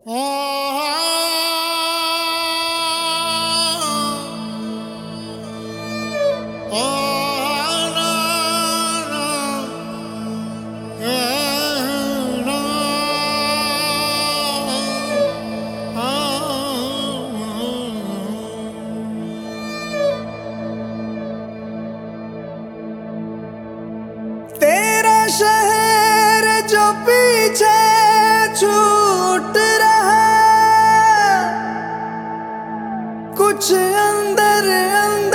तेरा शहर जो पीछे छूट कुछ अंदर अंदर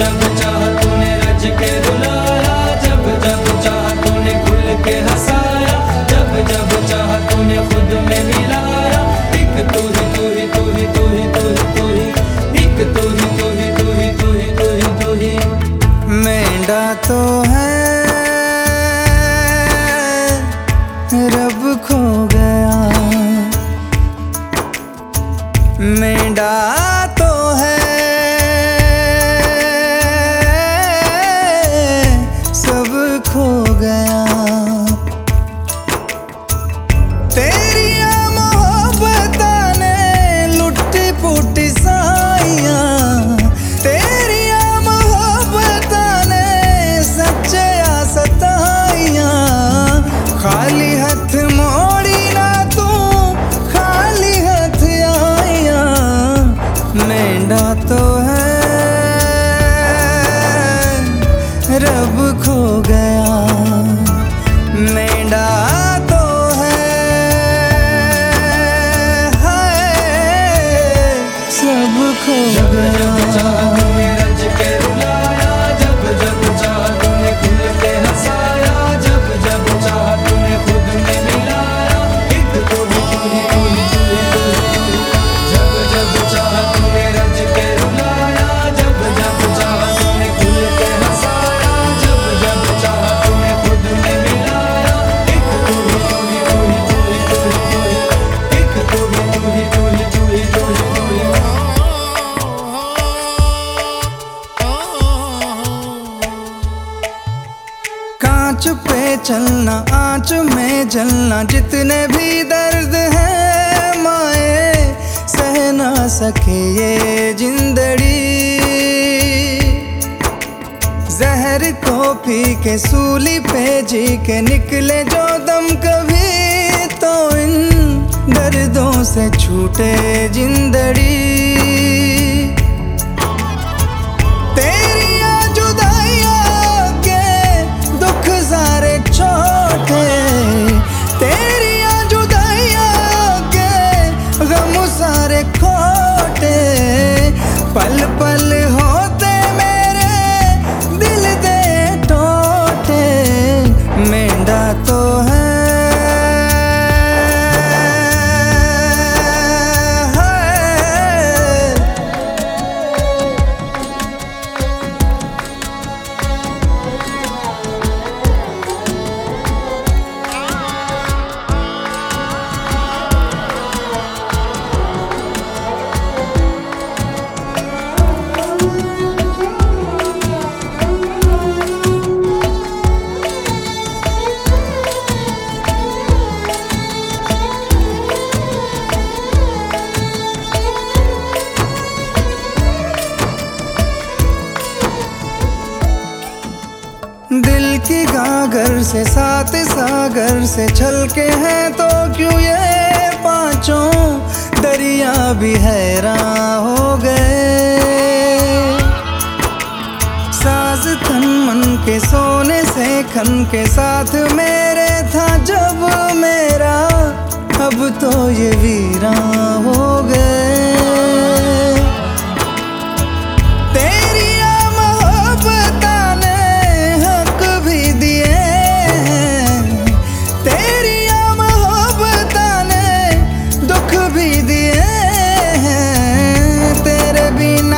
जब चाह तूने रज के रुलाया, जब जब चाह तूने खुल के हंसाया, जब जब चाह तूने खुद में मिलाया एक तू ही तू ही तू तो हथ मोड़ी ना तू खाली हाथ आया। मेंढा तो है चलना, आँच में जलना, जितने भी दर्द है माए, सह ना सके ये जिंदड़ी। जहर को पी के, सूली पे जी के, निकले जो दम कभी तो इन दर्दों से छूटे जिंदड़ी। दिल की गागर से, सात सागर से छल के हैं तो क्यों ये पाँचों दरिया भी हैरान हो गए? साज तन मन के, सोने से खन के साथ मेरे था जब मेरा, अब तो ये वीरान भी दिए हैं तेरे बिना